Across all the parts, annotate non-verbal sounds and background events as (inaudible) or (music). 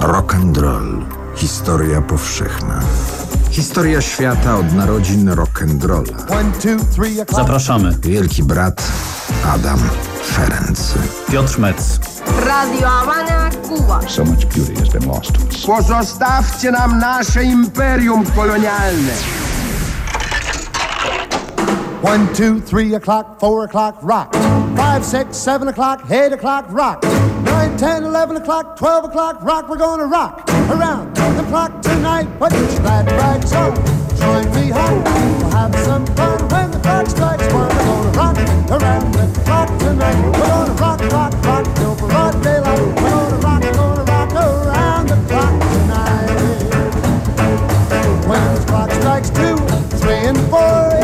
Rock and roll. Historia powszechna. Historia świata od narodzin rock'n'rolla. Zapraszamy. Wielki brat Adam Ferenc. Piotr Metz. Radio Habana, Cuba. So much beauty has been lost to us. Pozostawcie nam nasze imperium kolonialne. One, two, three o'clock, four o'clock, rock. Five, six, seven o'clock, eight o'clock, rock. Nine, ten, eleven o'clock, twelve o'clock, rock. We're gonna rock around the clock tonight. Put your glad rags on, join me home. We'll have some fun when the clock strikes one. We're gonna rock around the clock tonight. We're gonna rock, rock, rock till broad daylight. We're gonna rock, gonna rock around the clock tonight. When the clock strikes two, three, and four,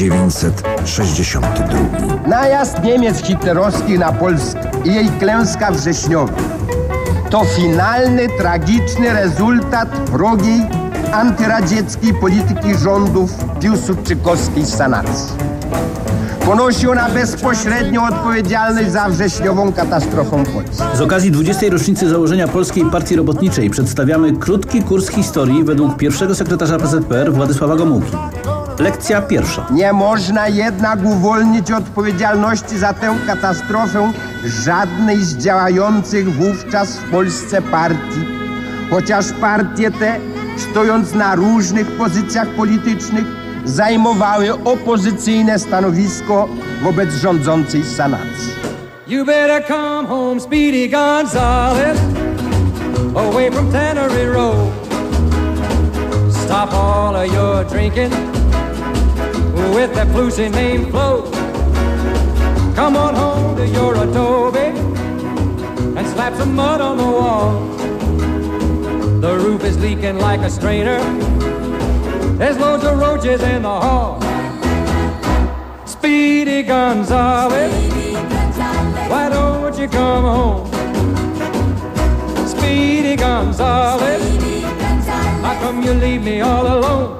1962. Najazd Niemiec hitlerowskich na Polskę i jej klęska wrześniowa to finalny, tragiczny rezultat wrogiej, antyradzieckiej polityki rządów piłsudczykowskiej sanacji. Ponosi ona bezpośrednią odpowiedzialność za wrześniową katastrofą Polski. Z okazji 20. rocznicy założenia Polskiej Partii Robotniczej przedstawiamy krótki kurs historii według pierwszego sekretarza PZPR Władysława Gomułki. Lekcja pierwsza. Nie można jednak uwolnić odpowiedzialności za tę katastrofę żadnej z działających wówczas w Polsce partii. Chociaż partie te, stojąc na różnych pozycjach politycznych, zajmowały opozycyjne stanowisko wobec rządzącej sanacji. You better come home, Speedy Gonzales, away from Tannery Road. Stop all of your drinking with that flusy name Flo. Come on home to your adobe and slap some mud on the wall. The roof is leaking like a strainer. There's loads of roaches in the hall. Speedy Gonzales, why don't you come home? Speedy Gonzales, how come you leave me all alone?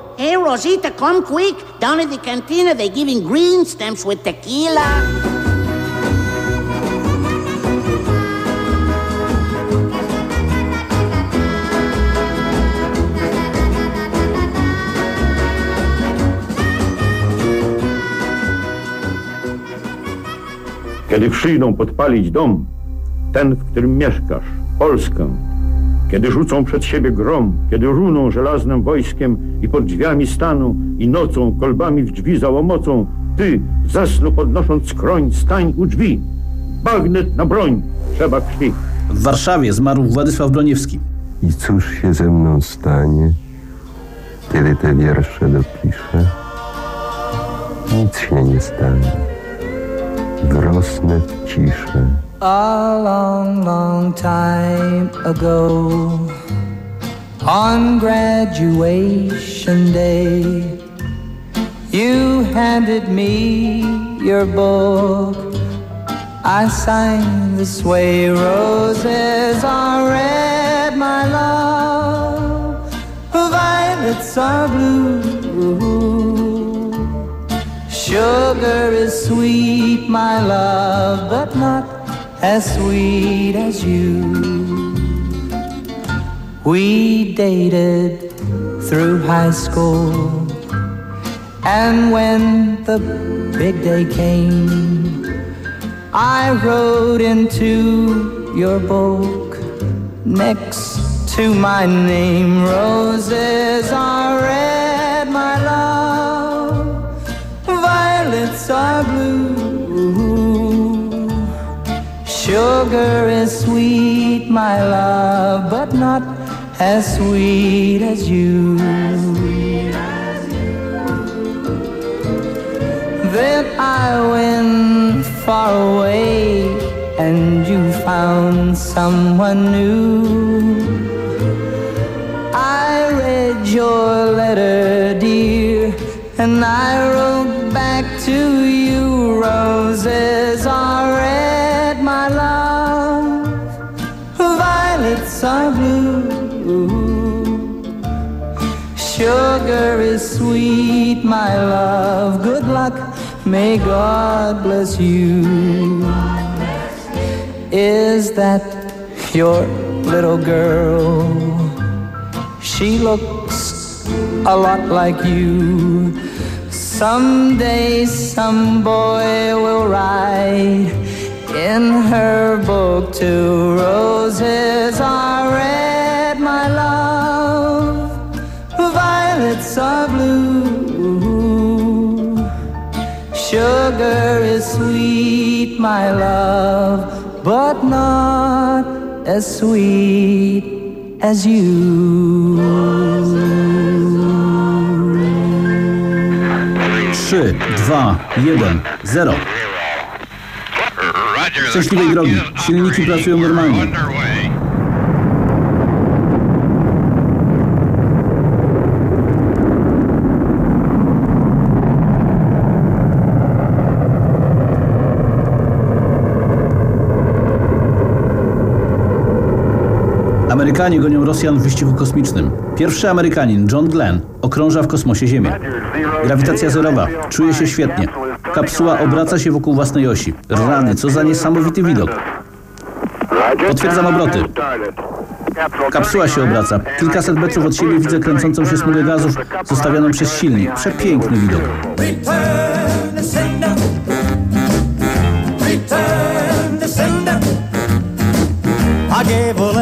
Hey, Rosita, come quick. Down at the cantina, they're giving green stamps with tequila. Kiedy przyjdą podpalić dom, ten, w którym mieszkasz, Polskę, kiedy rzucą przed siebie grom, kiedy runą żelaznym wojskiem i pod drzwiami stanu i nocą kolbami w drzwi załomocą, ty, zasnu podnosząc skroń, stań u drzwi. Bagnet na broń, trzeba krwi. W Warszawie zmarł Władysław Broniewski. I cóż się ze mną stanie, kiedy te wiersze dopiszę? Nic się nie stanie. Wrosnę w ciszę. A long, long time ago, on graduation day, you handed me your book. I signed this way, roses are red, my love, violets are blue. Sugar is sweet, my love, but not as sweet as you. We dated through high school, and when the big day came, I wrote into your book next to my name. Roses are red, my love, violets are blue. Sugar is sweet, my love, but not as sweet as you. Then I went far away and you found someone new. I read your letter, dear, and I wrote Sugar is sweet, my love. Good luck, may God bless you. Is that your little girl? She looks a lot like you. Someday some boy will write in her book two roses are red, Violets are blue. Sugar is sweet, my love, but not as sweet as you. 3, 2, 1, 0. Szczęśliwej drogi. Silniki pracują normalnie. Amerykanie gonią Rosjan w wyścigu kosmicznym. Pierwszy Amerykanin, John Glenn, okrąża w kosmosie Ziemię. Grawitacja zerowa, czuje się świetnie. Kapsuła obraca się wokół własnej osi. Rany, co za niesamowity widok. Potwierdzam obroty. Kapsuła się obraca. Kilkaset metrów od siebie widzę kręcącą się smugę gazów zostawioną przez silnik. Przepiękny widok.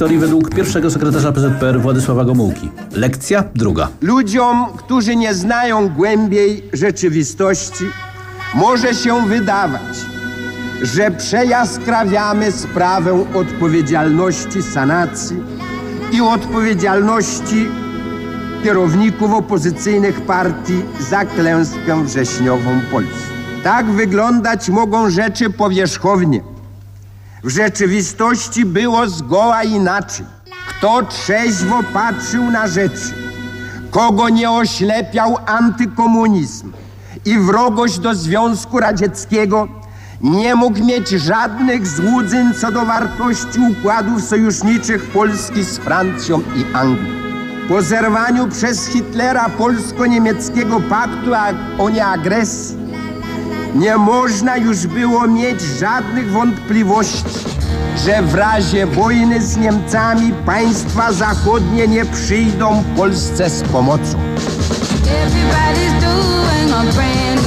Historii według pierwszego sekretarza PZPR Władysława Gomułki. Lekcja druga. Ludziom, którzy nie znają głębiej rzeczywistości, może się wydawać, że przejaskrawiamy sprawę odpowiedzialności sanacji i odpowiedzialności kierowników opozycyjnych partii za klęskę wrześniową Polski. Tak wyglądać mogą rzeczy powierzchownie. W rzeczywistości było zgoła inaczej. Kto trzeźwo patrzył na rzeczy, kogo nie oślepiał antykomunizm i wrogość do Związku Radzieckiego, nie mógł mieć żadnych złudzeń co do wartości układów sojuszniczych Polski z Francją i Anglią. Po zerwaniu przez Hitlera polsko-niemieckiego paktu o nieagresji nie można już było mieć żadnych wątpliwości, że w razie wojny z Niemcami państwa zachodnie nie przyjdą Polsce z pomocą. Everybody's doing a brand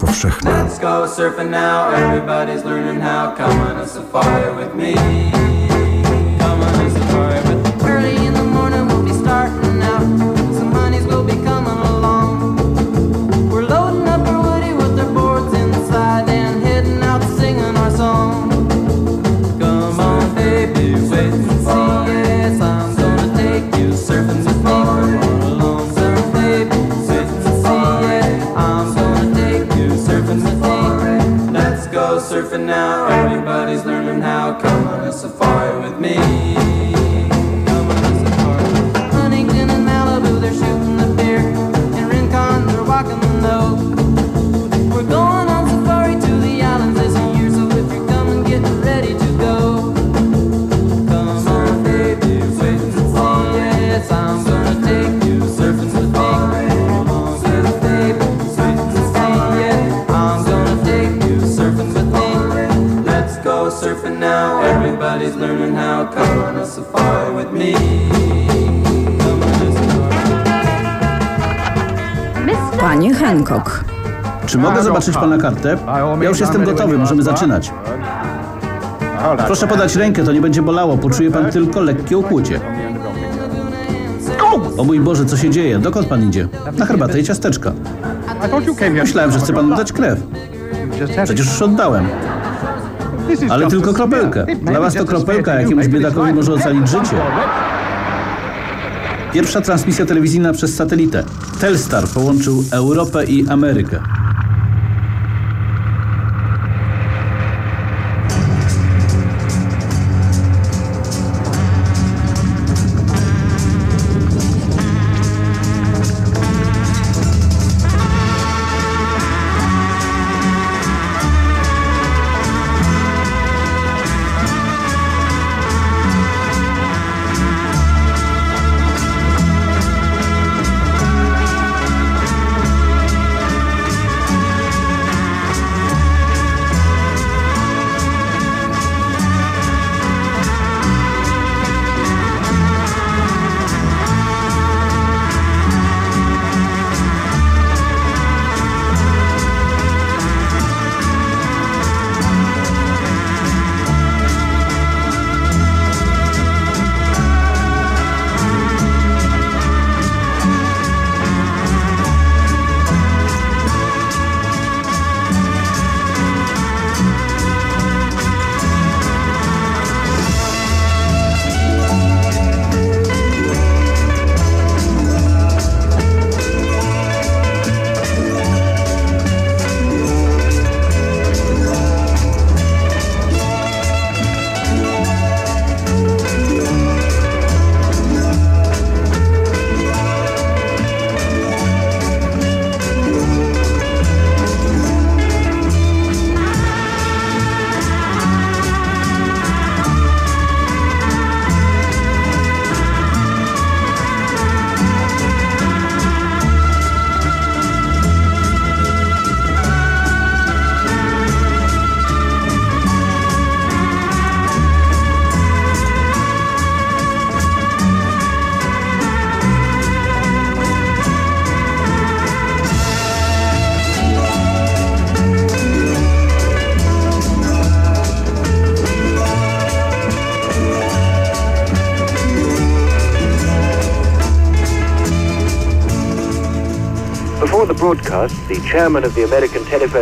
powszechne. Everybody's learning how to come on a safari with me. Panie Hancock. Czy mogę zobaczyć pana kartę? Ja już jestem gotowy, możemy zaczynać. Proszę podać rękę, to nie będzie bolało. Poczuje pan tylko lekkie ukłucie. O mój Boże, co się dzieje? Dokąd pan idzie? Na herbatę i ciasteczka. Myślałem, że chce pan dać krew. Przecież już oddałem. Ale tylko kropelkę. Dla was to kropelka, jakiemuś biedakowi może ocalić życie. Pierwsza transmisja telewizyjna przez satelitę. Telstar połączył Europę i Amerykę.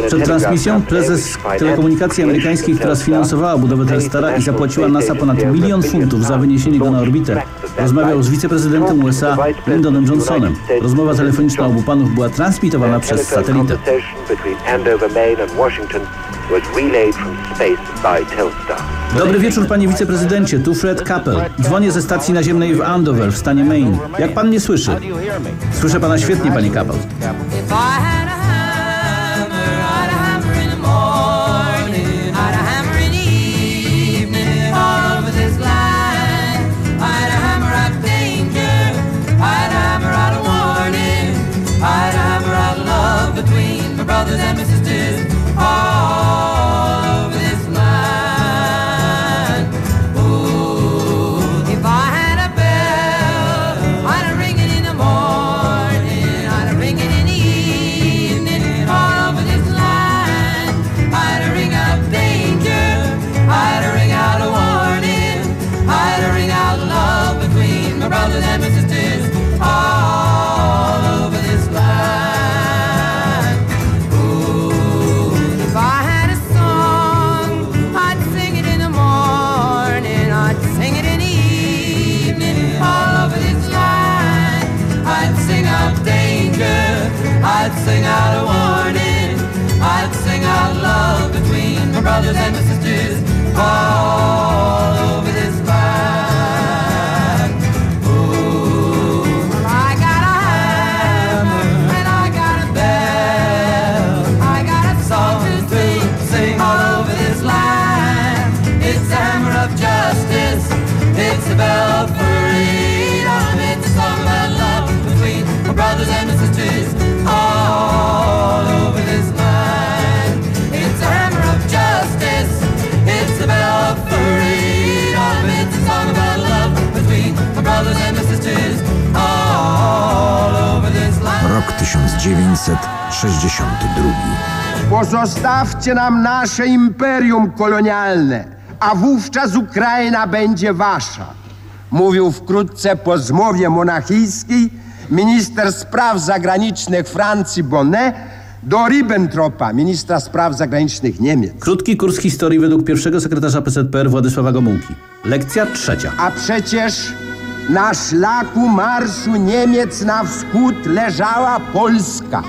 Przed transmisją prezes telekomunikacji amerykańskiej, która sfinansowała budowę Telstara i zapłaciła NASA ponad milion funtów za wyniesienie go na orbitę, rozmawiał z wiceprezydentem USA Lyndon Johnsonem. Rozmowa telefoniczna obu panów była transmitowana przez satelitę. Dobry wieczór, panie wiceprezydencie. Tu Fred Kappel. Dzwonię ze stacji naziemnej w Andover w stanie Maine. Jak pan mnie słyszy? Słyszę pana świetnie, panie Kappel. 1962. Pozostawcie nam nasze imperium kolonialne, a wówczas Ukraina będzie wasza. Mówił wkrótce po zmowie monachijskiej minister spraw zagranicznych Francji Bonnet do Ribbentropa, ministra spraw zagranicznych Niemiec. Krótki kurs historii według pierwszego sekretarza PZPR Władysława Gomułki. Lekcja trzecia. A przecież na szlaku marszu Niemiec na wschód leżała Polska.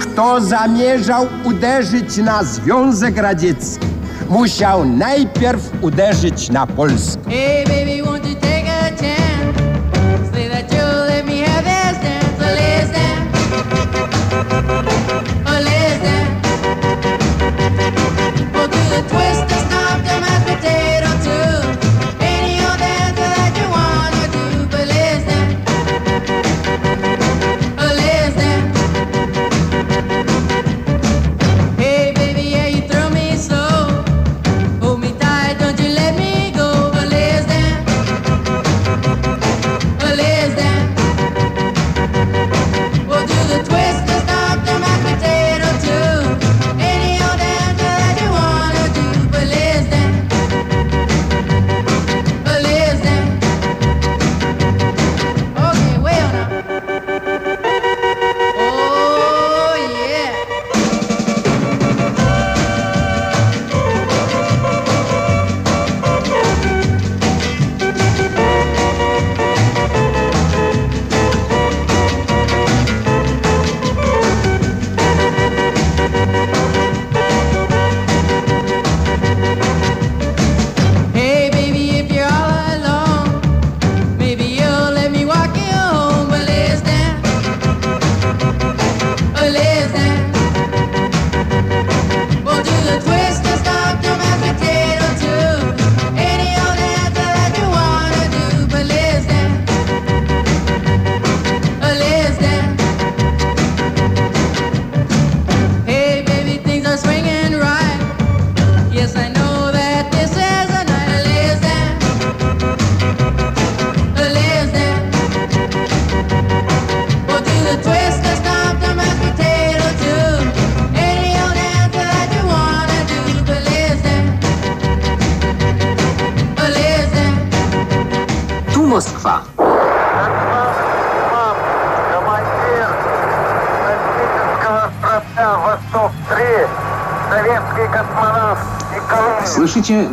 Kto zamierzał uderzyć na Związek Radziecki, musiał najpierw uderzyć na Polskę. Hey, baby,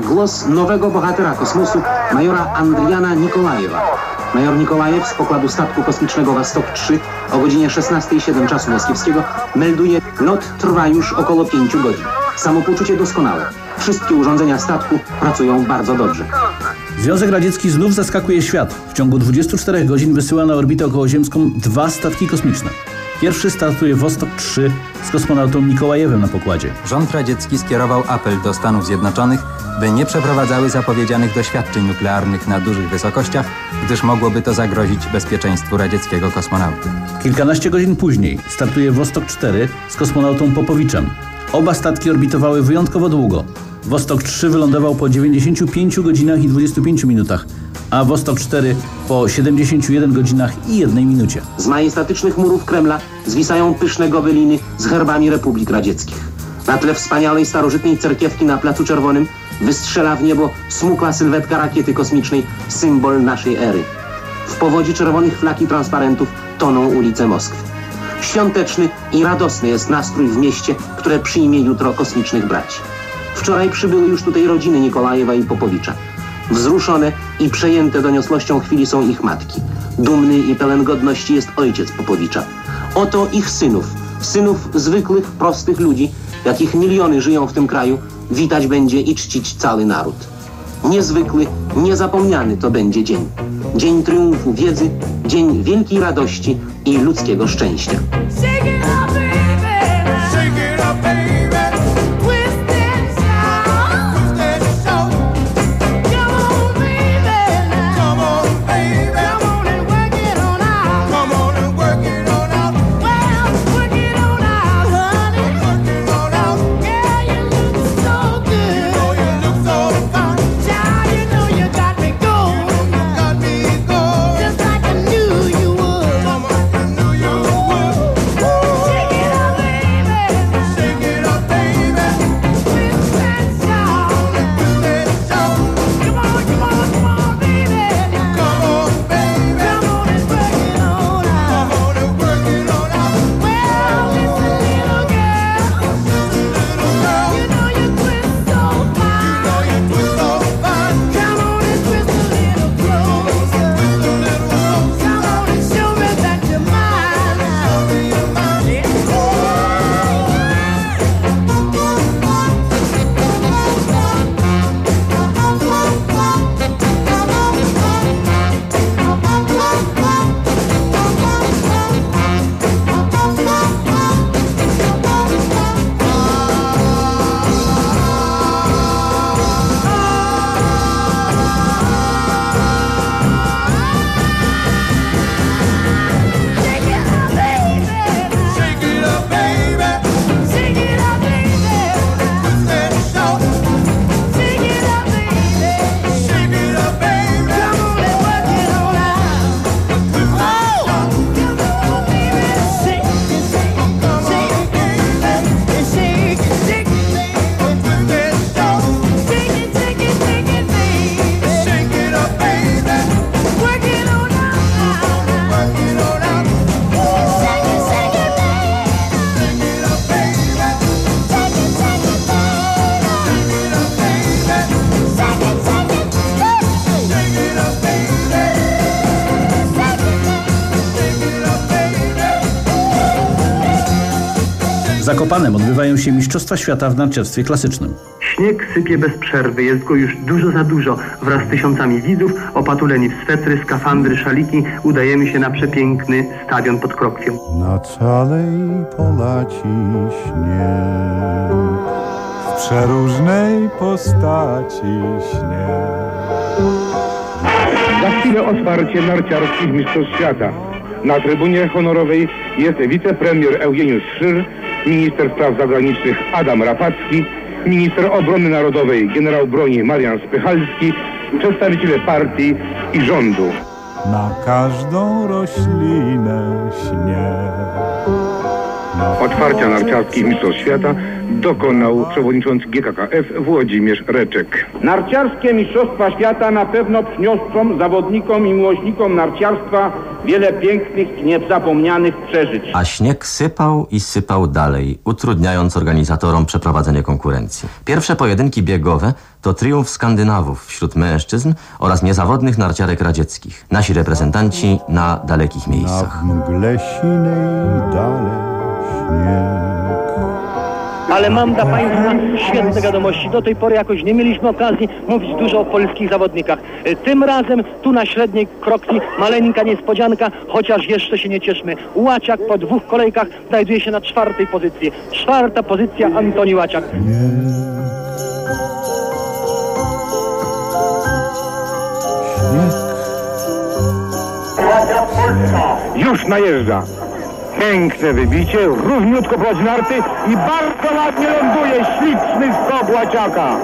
Głos nowego bohatera kosmosu, majora Andriana Nikolajewa. Major Nikolajew z pokładu statku kosmicznego Vostok-3 o godzinie 16.07 czasu moskiewskiego melduje, lot trwa już około 5 godzin. Samopoczucie doskonałe. Wszystkie urządzenia statku pracują bardzo dobrze. Związek Radziecki znów zaskakuje świat. W ciągu 24 godzin wysyła na orbitę okołoziemską dwa statki kosmiczne. Pierwszy startuje Vostok-3 z kosmonautą Mikołajewem na pokładzie. Rząd radziecki skierował apel do Stanów Zjednoczonych, by nie przeprowadzały zapowiedzianych doświadczeń nuklearnych na dużych wysokościach, gdyż mogłoby to zagrozić bezpieczeństwu radzieckiego kosmonauty. Kilkanaście godzin później startuje Vostok-4 z kosmonautą Popowiczem. Oba statki orbitowały wyjątkowo długo. Vostok-3 wylądował po 95 godzinach i 25 minutach, a Vostok-4 po 71 godzinach i 1 minucie. Z majestatycznych murów Kremla zwisają pyszne gobeliny z herbami Republik Radzieckich. Na tle wspaniałej starożytnej cerkiewki na Placu Czerwonym wystrzela w niebo smukła sylwetka rakiety kosmicznej, symbol naszej ery. W powodzi czerwonych flag i transparentów toną ulice Moskwy. Świąteczny i radosny jest nastrój w mieście, które przyjmie jutro kosmicznych braci. Wczoraj przybyły już tutaj rodziny Nikolajewa i Popowicza. Wzruszone i przejęte doniosłością chwili są ich matki. Dumny i pełen godności jest ojciec Popowicza. Oto ich synów, synów zwykłych, prostych ludzi, jakich miliony żyją w tym kraju, witać będzie i czcić cały naród. Niezwykły, niezapomniany to będzie dzień. Dzień triumfu wiedzy, dzień wielkiej radości i ludzkiego szczęścia. Zakopanem odbywają się Mistrzostwa Świata w narciarstwie klasycznym. Śnieg sypie bez przerwy, jest go już dużo za dużo. Wraz z tysiącami widzów, opatuleni w swetry, skafandry, szaliki, udajemy się na przepiękny stadion pod Krokwią. Na całej polaci śnieg, w przeróżnej postaci śnieg. Za chwilę otwarcie narciarskich mistrzostw świata. Na trybunie honorowej jest wicepremier Eugeniusz Szyr, minister spraw zagranicznych Adam Rafacki, minister obrony narodowej generał broni Marian Spychalski, przedstawiciele partii i rządu. Na każdą roślinę śnieg. Otwarcia narciarskich Mistrzostw Świata dokonał przewodniczący GKKF Włodzimierz Reczek. Narciarskie Mistrzostwa Świata na pewno przyniosą zawodnikom i miłośnikom narciarstwa wiele pięknych i niezapomnianych przeżyć. A śnieg sypał i sypał dalej, utrudniając organizatorom przeprowadzenie konkurencji. Pierwsze pojedynki biegowe to triumf Skandynawów wśród mężczyzn oraz niezawodnych narciarek radzieckich. Nasi reprezentanci na dalekich miejscach. Na mgle sinej dalej. Ale mam dla Państwa świetne wiadomości. Do tej pory jakoś nie mieliśmy okazji mówić dużo o polskich zawodnikach. E, Tym razem tu na średniej krokwi maleńka niespodzianka, chociaż jeszcze się nie cieszmy. Łaciak po dwóch kolejkach znajduje się na czwartej pozycji. Czwarta pozycja Antoni Łaciak. Już najeżdża. Piękne wybicie, równiutko prowadzi narty i bardzo ładnie ląduje. Śliczny skok Łaciaka.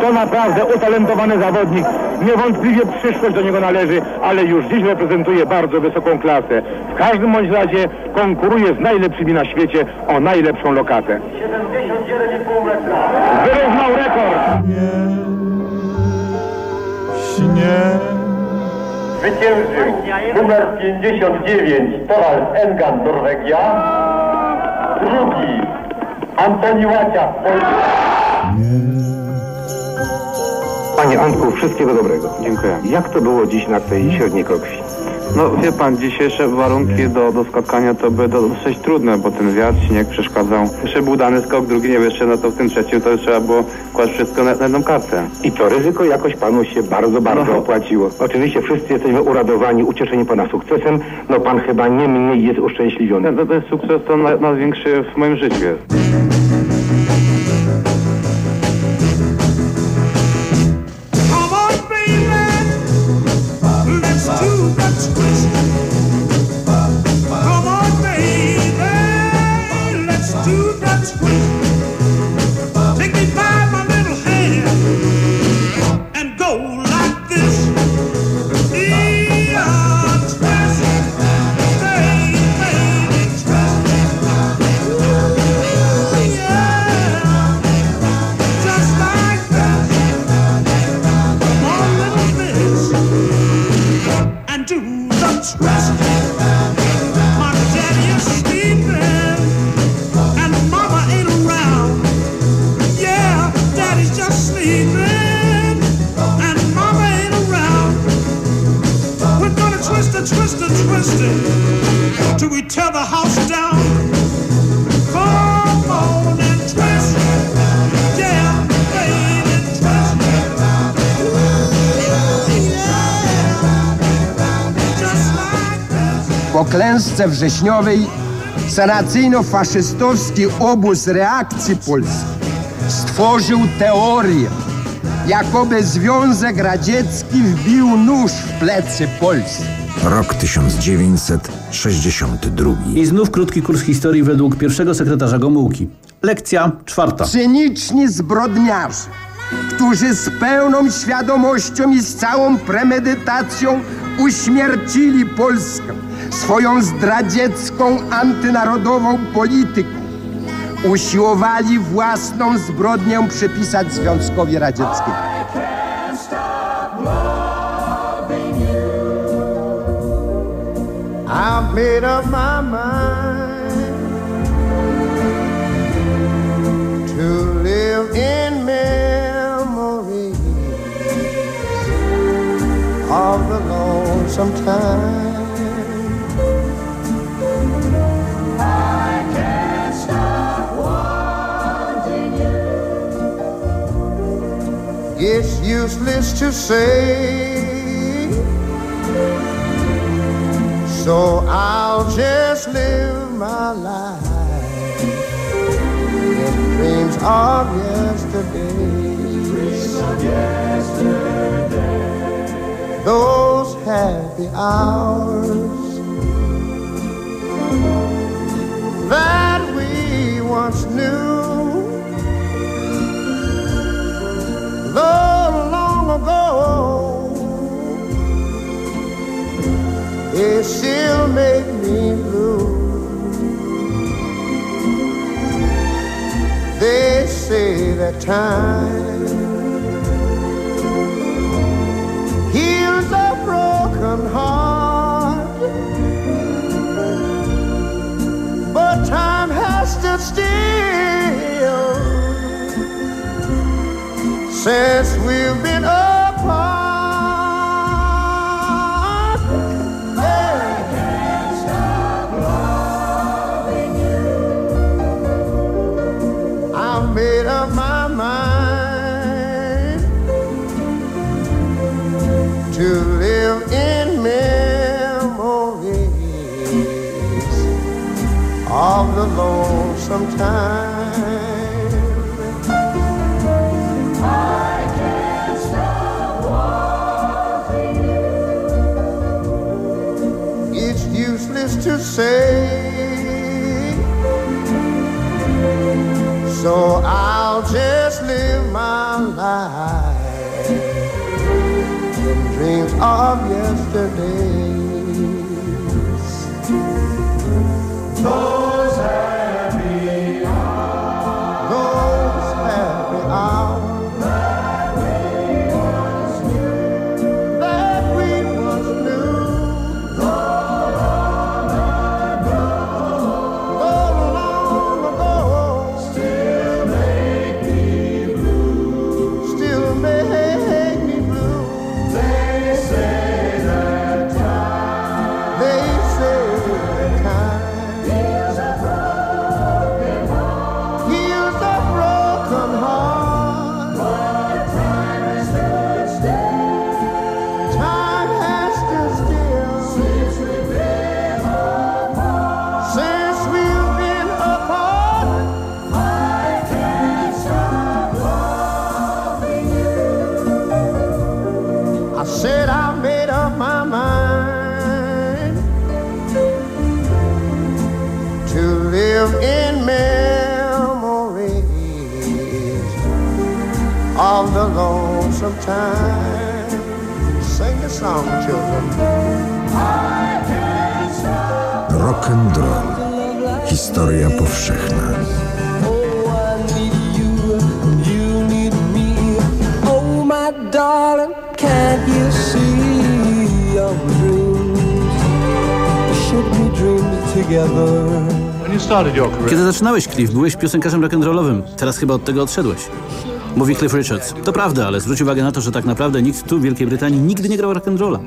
To naprawdę utalentowany zawodnik. Niewątpliwie przyszłość do niego należy, ale już dziś reprezentuje bardzo wysoką klasę. W każdym bądź razie konkuruje z najlepszymi na świecie o najlepszą lokatę. 77,5 metra. Wyrównał rekord. Śnieg. Zwyciężył numer 59 Torald Engan, Norwegia. Drugi Antoni Łaciak, Panie Antku, wszystkiego dobrego. Dziękuję. Jak to było dziś na tej średniej krokwi? No wie pan, dzisiejsze warunki do, do skakania to były dosyć trudne, bo ten wiatr, śnieg przeszkadzał. Jeszcze był dany skok, drugi nie wyszedł, no to w tym trzecim to już trzeba było kłaść wszystko na, na jedną kartę. I to ryzyko jakoś panu się bardzo, bardzo No. opłaciło. Oczywiście wszyscy jesteśmy uradowani, ucieszeni pana sukcesem. No pan chyba nie mniej jest uszczęśliwiony. Ten, ten sukces to na, największy w moim życiu jest. Klęsce wrześniowej sanacyjno-faszystowski obóz reakcji polskiej stworzył teorię, jakoby Związek Radziecki wbił nóż w plecy Polsce. Rok 1962. I znów krótki kurs historii według pierwszego sekretarza Gomułki. Lekcja czwarta. Cyniczni zbrodniarze, którzy z pełną świadomością i z całą premedytacją uśmiercili Polskę swoją zdradziecką, antynarodową polityką, usiłowali własną zbrodnię przypisać Związkowi Radzieckiemu. I've made up my mind to live in memory of the lonesome time. Useless to say. So I'll just live my life in dreams of yesterday. Those happy hours that we once knew. Though long ago. It still make me blue. They say that time heals a broken heart. Since we've been apart. I can't stop loving you. I made up my mind to live in memories of the lonesome time. So I'll just live my life in dreams of yesterdays. Those time. Sing the song, children. Rock and roll. Historia powszechna. Darling, can't you see your dreams? Should we dream together? Kiedy zaczynałeś, Cliff, byłeś piosenkarzem rock'n'rollowym. Teraz chyba od tego odszedłeś. Mówi Cliff Richards. To prawda, ale zwróć uwagę na to, że tak naprawdę nikt tu w Wielkiej Brytanii nigdy nie grał rock'n'rolla.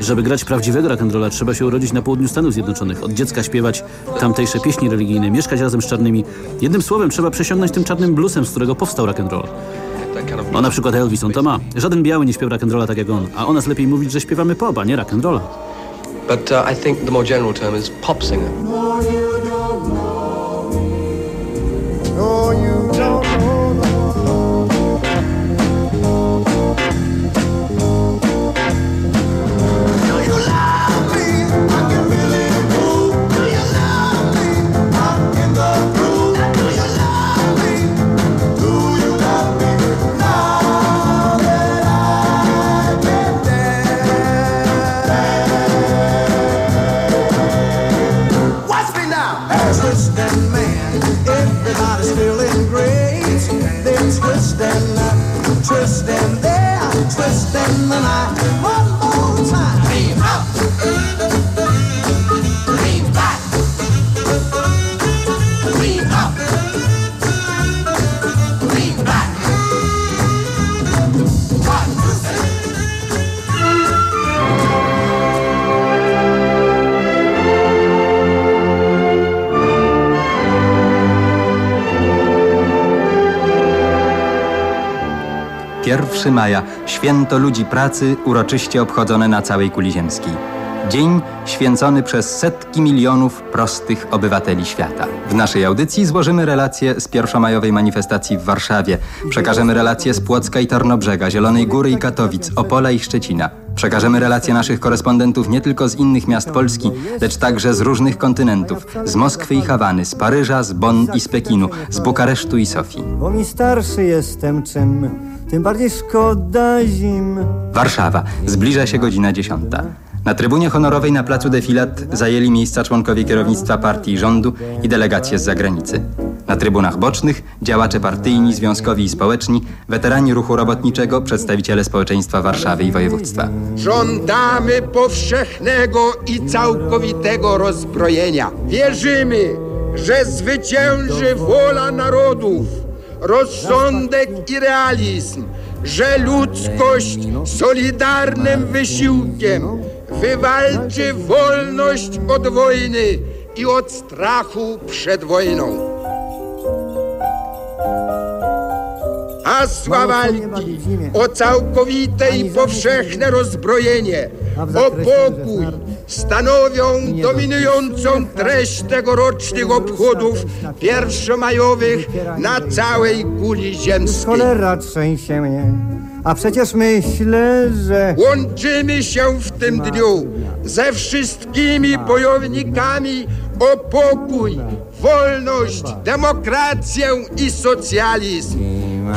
Żeby grać prawdziwego rock'n'rolla trzeba się urodzić na południu Stanów Zjednoczonych, od dziecka śpiewać tamtejsze pieśni religijne, mieszkać razem z czarnymi. Jednym słowem trzeba przesiągnąć tym czarnym bluesem, z którego powstał rock'n'roll. No na przykład Elvis, on to ma. Żaden biały nie śpiewa rock'n'rolla tak jak on, a o nas lepiej mówić, że śpiewamy pop, a nie rock'n'rolla. But uh, I think the more general term is pop singer. Święto ludzi pracy, uroczyście obchodzone na całej kuli ziemskiej. Dzień święcony przez setki milionów prostych obywateli świata. W naszej audycji złożymy relacje z pierwszomajowej manifestacji w Warszawie. Przekażemy relacje z Płocka i Tarnobrzega, Zielonej Góry i Katowic, Opola i Szczecina. Przekażemy relacje naszych korespondentów nie tylko z innych miast Polski, lecz także z różnych kontynentów. Z Moskwy i Hawany, z Paryża, z Bonn i z Pekinu, z Bukaresztu i Sofii. Bo mi starszy jestem czym, tym bardziej szkoda zim. Warszawa. Zbliża się godzina 10. Na trybunie honorowej na placu Defilat zajęli miejsca członkowie kierownictwa partii i rządu i delegacje z zagranicy. Na trybunach bocznych działacze partyjni, związkowi i społeczni, weterani ruchu robotniczego, przedstawiciele społeczeństwa Warszawy i województwa. Żądamy powszechnego i całkowitego rozbrojenia. Wierzymy, że zwycięży wola narodów, rozsądek i realizm, że ludzkość solidarnym wysiłkiem wywalczy wolność od wojny i od strachu przed wojną. Hasła walki o całkowite i powszechne rozbrojenie, o pokój stanowią dominującą treść tegorocznych obchodów pierwszomajowych na całej kuli ziemskiej. Cholera trzęsie mnie. A przecież myślę, że... Łączymy się w tym dniu ze wszystkimi bojownikami o pokój, wolność, demokrację i socjalizm.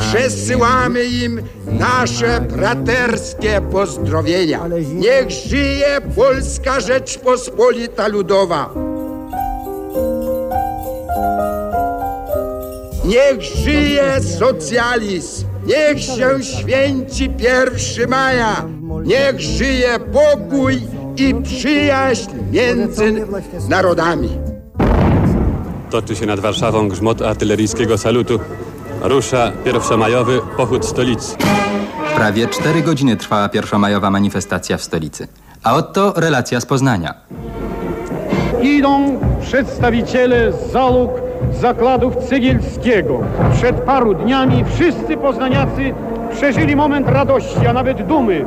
Przesyłamy im nasze braterskie pozdrowienia. Niech żyje Polska Rzeczpospolita Ludowa. Niech żyje socjalizm. Niech się święci 1 maja. Niech żyje pokój i przyjaźń między narodami. Toczy się nad Warszawą grzmot artyleryjskiego salutu. Rusza pierwszomajowy pochód stolicy. Prawie cztery godziny trwała pierwszomajowa manifestacja w stolicy. A oto relacja z Poznania. Idą przedstawiciele zalóg zakładów Cegielskiego. Przed paru dniami wszyscy poznaniacy przeżyli moment radości, a nawet dumy.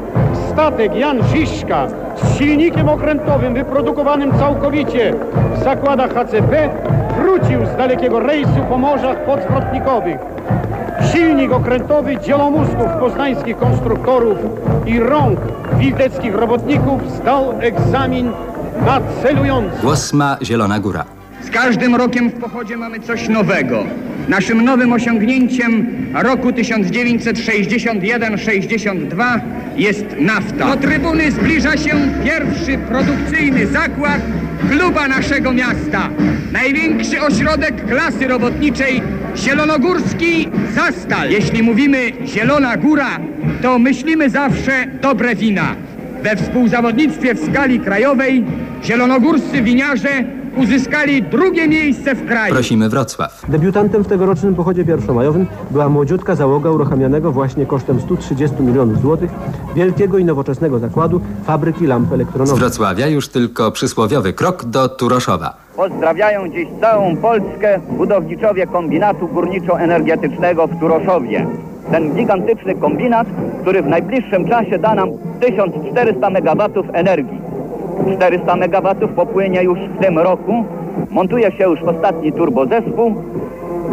Statek Jan Żiszka z silnikiem okrętowym wyprodukowanym całkowicie w zakładach HCP wrócił z dalekiego rejsu po morzach podzwrotnikowych. Silnik okrętowy dzielomózgów poznańskich konstruktorów i rąk wildeckich robotników zdał egzamin na celujący. Głos ma Zielona Góra. Z każdym rokiem w pochodzie mamy coś nowego. Naszym nowym osiągnięciem roku 1961-62 jest nafta. Do trybuny zbliża się pierwszy produkcyjny zakład kluba naszego miasta. Największy ośrodek klasy robotniczej Zielonogórski Zastal. Jeśli mówimy Zielona Góra, to myślimy zawsze dobre wina. We współzawodnictwie w skali krajowej zielonogórscy winiarze uzyskali drugie miejsce w kraju. Prosimy Wrocław. Debiutantem w tegorocznym pochodzie pierwszomajowym była młodziutka załoga uruchamianego właśnie kosztem 130 milionów złotych wielkiego i nowoczesnego zakładu fabryki lamp Z elektronowych. Wrocławia już tylko przysłowiowy krok do Turoszowa. Pozdrawiają dziś całą Polskę budowniczowie kombinatu górniczo-energetycznego w Turoszowie. Ten gigantyczny kombinat, który w najbliższym czasie da nam 1400 megawatów energii. 400 megawatów popłynie już w tym roku. Montuje się już ostatni turbozespół,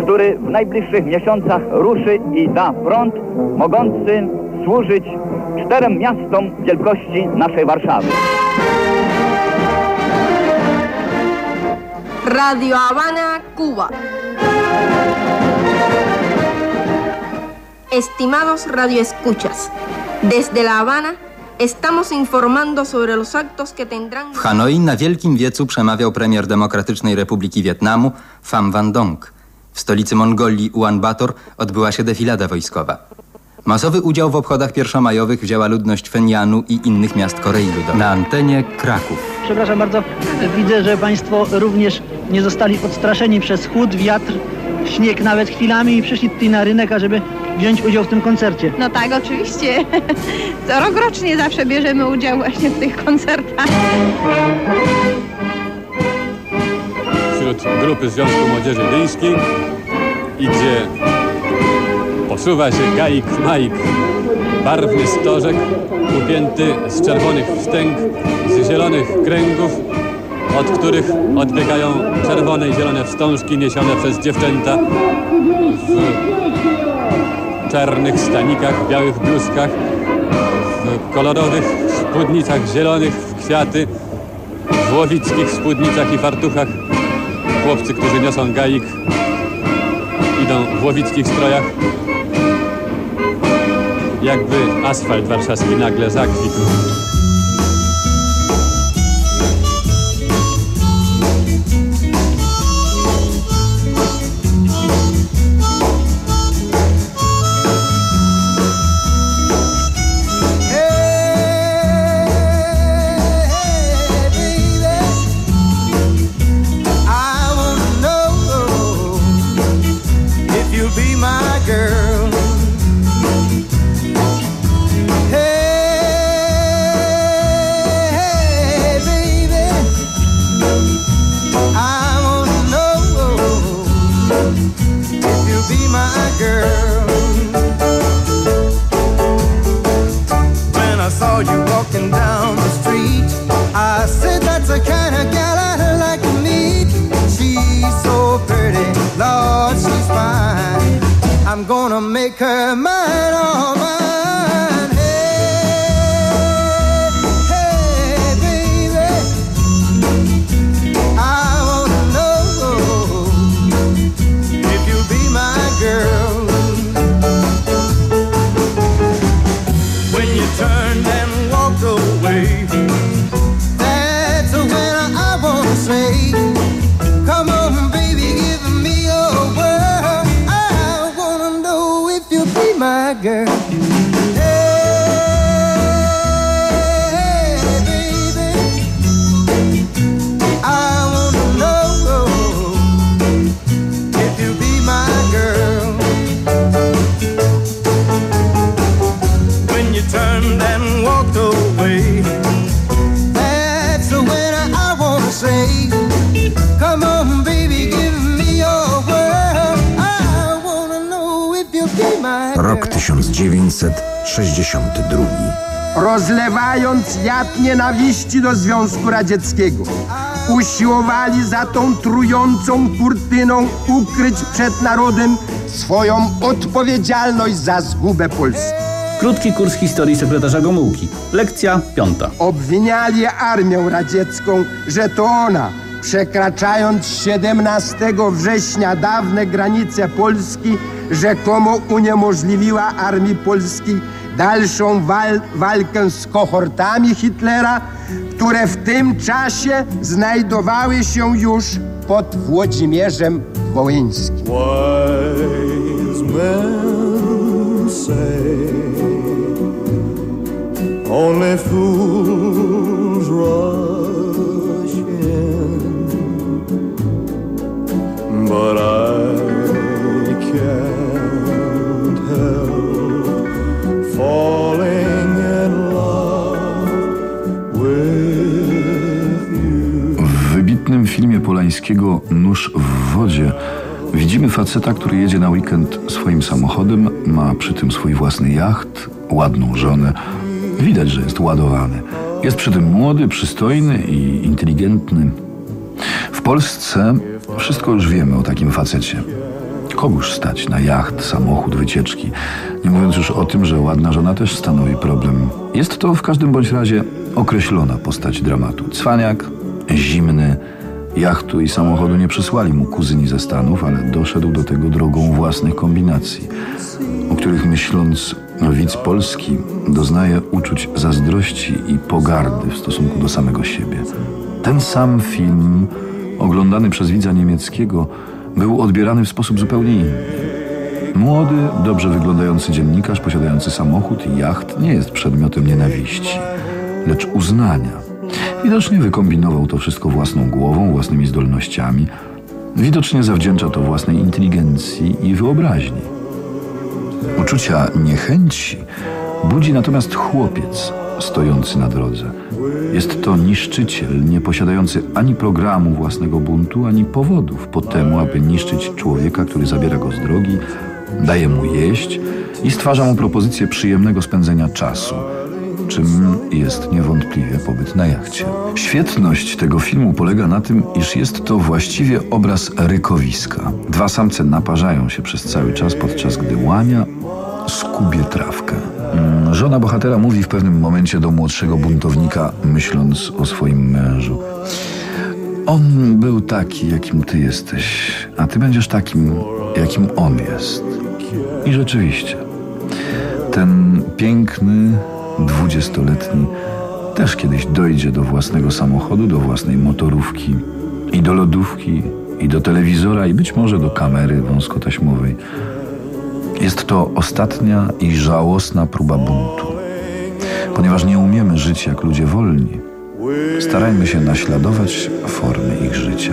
który w najbliższych miesiącach ruszy i da prąd mogący służyć czterem miastom wielkości naszej Warszawy. Radio Habana, Cuba. Estimados radioescuchas, desde La Habana W Hanoi na Wielkim Wiecu przemawiał premier Demokratycznej Republiki Wietnamu Pham Van Dong. W stolicy Mongolii Ulan Bator odbyła się defilada wojskowa. Masowy udział w obchodach pierwszomajowych wzięła ludność Fenianu i innych miast Korei Ludowej. Na antenie Kraków. Przepraszam bardzo, widzę, że Państwo również nie zostali odstraszeni przez chłód, wiatr, śnieg nawet chwilami i przyszli tutaj na rynek, ażeby wziąć udział w tym koncercie. No tak, oczywiście. (laughs) Co rokrocznie zawsze bierzemy udział właśnie w tych koncertach. Wśród grupy Związku Młodzieży Wiejskiej idzie, posuwa się gaik maik, barwny stożek upięty z czerwonych wstęg, z zielonych kręgów, od których odbiegają czerwone i zielone wstążki niesione przez dziewczęta w czarnych stanikach, białych bluzkach, w kolorowych spódnicach zielonych w kwiaty, w łowickich spódnicach i fartuchach. Chłopcy, którzy niosą gaik, idą w łowickich strojach. Jakby asfalt warszawski nagle zakwitł. 1962. rozlewając jad nienawiści do Związku Radzieckiego. Usiłowali za tą trującą kurtyną ukryć przed narodem swoją odpowiedzialność za zgubę Polski. Krótki kurs historii sekretarza Gomułki. Lekcja piąta. Obwiniali armię radziecką, że to ona, przekraczając 17 września dawne granice Polski, rzekomo uniemożliwiła armii polskiej dalszą wal walkę z kohortami Hitlera, które w tym czasie znajdowały się już pod Włodzimierzem Wołyńskim. Wise men say only but I can't help falling in love with you. W wybitnym filmie Polańskiego Nóż w wodzie widzimy faceta, który jedzie na weekend swoim samochodem, ma przy tym swój własny jacht, ładną żonę. Widać, że jest ładowany. Jest przy tym młody, przystojny i inteligentny. W Polsce wszystko już wiemy o takim facecie. Kogóż stać na jacht, samochód, wycieczki. Nie mówiąc już o tym, że ładna żona też stanowi problem. Jest to w każdym bądź razie określona postać dramatu. Cwaniak, zimny, jachtu i samochodu nie przysłali mu kuzyni ze Stanów, ale doszedł do tego drogą własnych kombinacji, o których myśląc widz polski doznaje uczuć zazdrości i pogardy w stosunku do samego siebie. Ten sam film, oglądany przez widza niemieckiego, był odbierany w sposób zupełnie inny. Młody, dobrze wyglądający dziennikarz posiadający samochód i jacht nie jest przedmiotem nienawiści, lecz uznania. Widocznie wykombinował to wszystko własną głową, własnymi zdolnościami. Widocznie zawdzięcza to własnej inteligencji i wyobraźni. Uczucia niechęci budzi natomiast chłopiec stojący na drodze. Jest to niszczyciel, nie posiadający ani programu własnego buntu, ani powodów po temu, aby niszczyć człowieka, który zabiera go z drogi, daje mu jeść i stwarza mu propozycję przyjemnego spędzenia czasu, czym jest niewątpliwie pobyt na jachcie. Świetność tego filmu polega na tym, iż jest to właściwie obraz rykowiska. Dwa samce naparzają się przez cały czas, podczas gdy łania skubie trawkę. Mm, Żona bohatera mówi w pewnym momencie do młodszego buntownika, myśląc o swoim mężu. On był taki, jakim ty jesteś, a ty będziesz takim, jakim on jest. I rzeczywiście, ten piękny, dwudziestoletni też kiedyś dojdzie do własnego samochodu, do własnej motorówki i do lodówki, i do telewizora, i być może do kamery wąskotaśmowej. Jest to ostatnia i żałosna próba buntu. Ponieważ nie umiemy żyć jak ludzie wolni, starajmy się naśladować formy ich życia.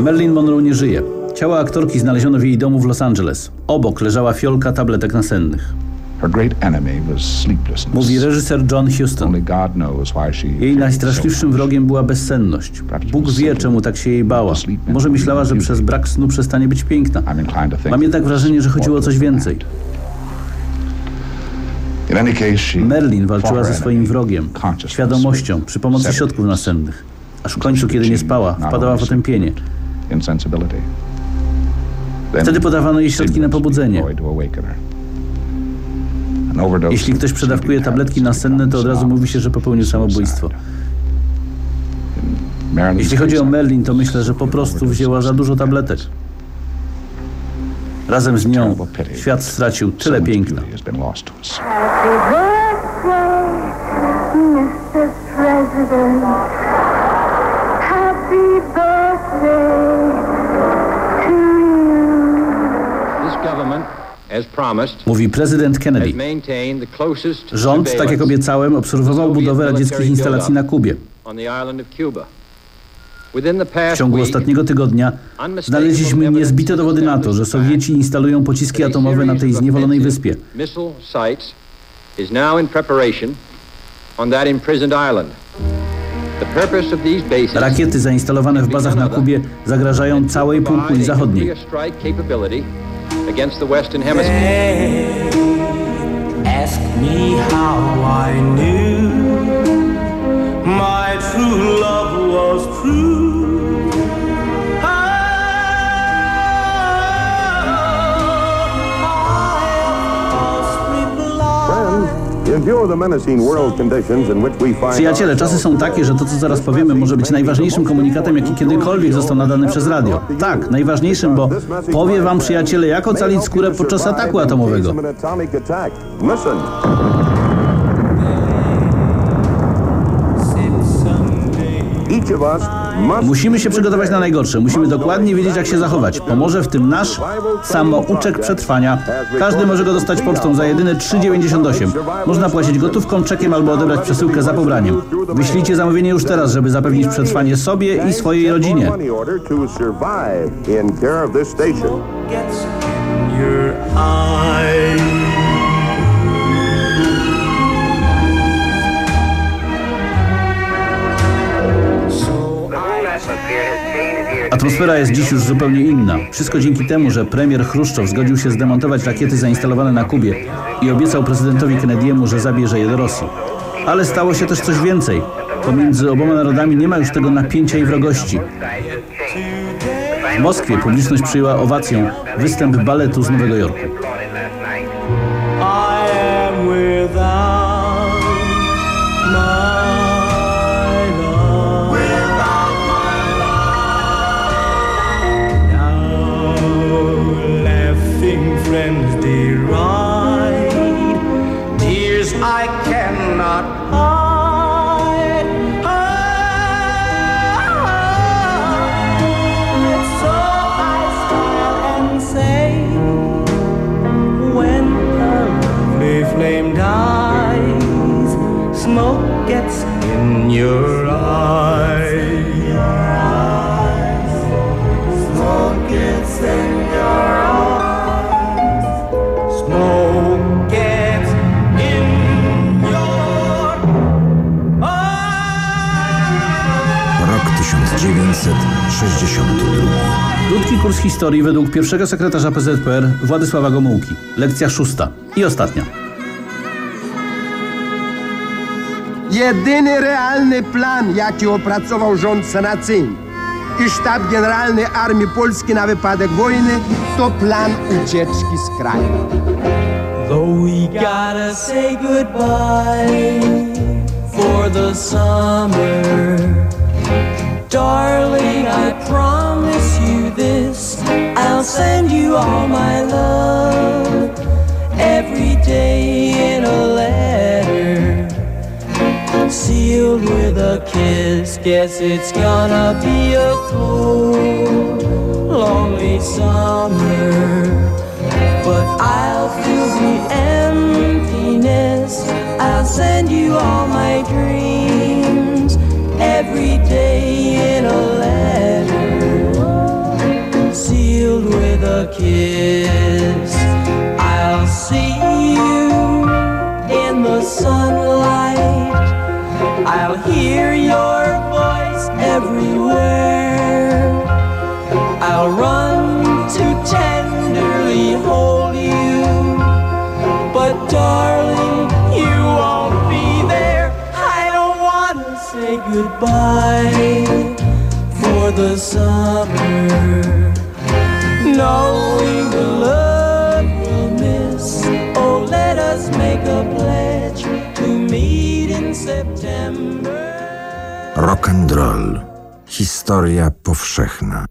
Marilyn Monroe nie żyje. Ciało aktorki znaleziono w jej domu w Los Angeles. Obok leżała fiolka tabletek nasennych. Mówi reżyser John Huston. Jej najstraszliwszym wrogiem była bezsenność. Bóg wie, czemu tak się jej bała. Może myślała, że przez brak snu przestanie być piękna. Mam jednak wrażenie, że chodziło o coś więcej. Merlin walczyła ze swoim wrogiem, świadomością, przy pomocy środków nasennych. Aż w końcu, kiedy nie spała, wpadała w otępienie. Wtedy podawano jej środki na pobudzenie. Jeśli ktoś przedawkuje tabletki nasenne, to od razu mówi się, że popełnił samobójstwo. Jeśli chodzi o Merlin, to myślę, że po prostu wzięła za dużo tabletek. Razem z nią świat stracił tyle piękna. Happy birthday, Mr. President. Mówi prezydent Kennedy. Rząd, tak jak obiecałem, obserwował budowę radzieckich instalacji na Kubie. W ciągu ostatniego tygodnia znaleźliśmy niezbite dowody na to, że Sowieci instalują pociski atomowe na tej zniewolonej wyspie. Rakiety zainstalowane w bazach na Kubie zagrażają całej półkuli zachodniej. Against the Western Hemisphere. Ask me how I knew my true love Przyjaciele, czasy są takie, że to, co zaraz powiemy, może być najważniejszym komunikatem, jaki kiedykolwiek został nadany przez radio. Tak, najważniejszym, bo powie wam, przyjaciele, jak ocalić skórę podczas ataku atomowego. Each of us Musimy się przygotować na najgorsze, musimy dokładnie wiedzieć, jak się zachować. Pomoże w tym nasz samouczek przetrwania. Każdy może go dostać pocztą za jedyne 3,98. Można płacić gotówką, czekiem albo odebrać przesyłkę za pobraniem. Wyślijcie zamówienie już teraz, żeby zapewnić przetrwanie sobie i swojej rodzinie. money order Atmosfera jest dziś już zupełnie inna. Wszystko dzięki temu, że premier Chruszczow zgodził się zdemontować rakiety zainstalowane na Kubie i obiecał prezydentowi Kennedy'emu, że zabierze je do Rosji. Ale stało się też coś więcej. Pomiędzy oboma narodami nie ma już tego napięcia i wrogości. W Moskwie publiczność przyjęła owacją występ baletu z Nowego Jorku. Your eyes. Smoke gets in your eyes. Smoke gets in your Rok 1962. Krótki kurs historii według pierwszego sekretarza PZPR Władysława Gomułki. Lekcja szósta i ostatnia. Jedyny realny plan, jaki opracował rząd sanacyjny i sztab generalny Armii Polskiej na wypadek wojny, to plan ucieczki z kraju. Though we gotta say goodbye for the summer, darling, I promise you this. I'll send you all my love every day in a letter, sealed with a kiss. Guess it's gonna be a cold, lonely summer. But I'll fill the emptiness. I'll send you all my dreams every day in a letter, sealed with a kiss. I'll see you in the sunlight. I'll hear your voice everywhere. I'll run to tenderly hold you, but darling, you won't be there. I don't want to say goodbye for the summer, knowing the love we'll miss. Oh, let us make a pledge to meet in September. Rock and roll. Historia powszechna.